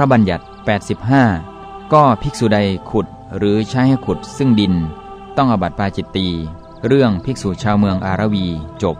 ระบัญญัติ 85 ก็ภิกษุใดขุดหรือใช้ให้ขุดซึ่งดิน ต้องอบัติปาจิตตี เรื่องภิกษุชาวเมืองอารวีจบ